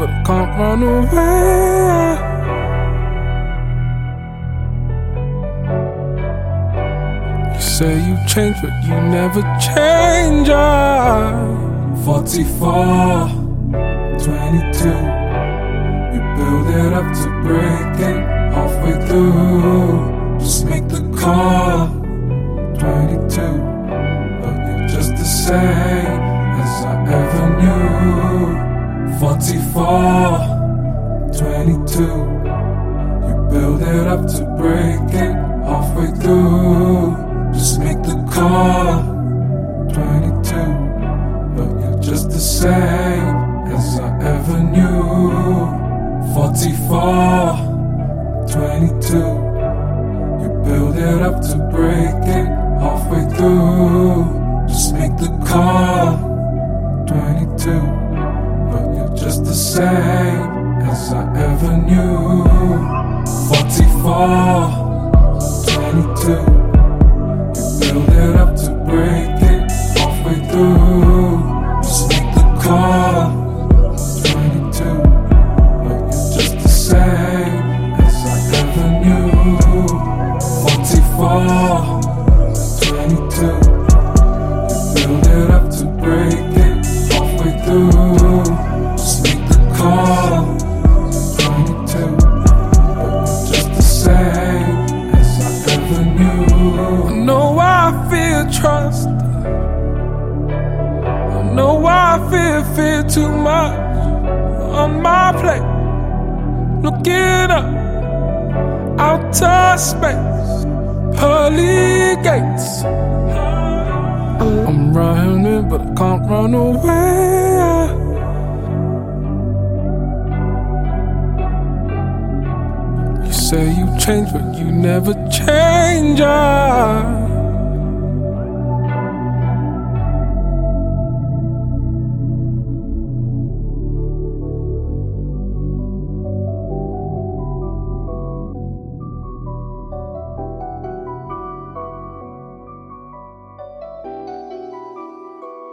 run away. You say you changed, but you never change. Ah. 44, 22. You build it up to break it halfway through. Just make the call. 22, but you're just the same 44, 22. You build it up to break it halfway through. Just make the call. 22, but you're just the same as I ever knew. 44, 22. You build it up to break it halfway through. Just make the call. 22, but you're just the same as I ever knew. 44, 22. You build it up to break it halfway through. Just make the call. 22, but you're just the same as I ever knew. 44, 22. You build it up to break it halfway through. I feel too much on my plate. Looking up, outer space, pearly gates. I'm running, but I can't run away. You say you changed, but you never change. Ah.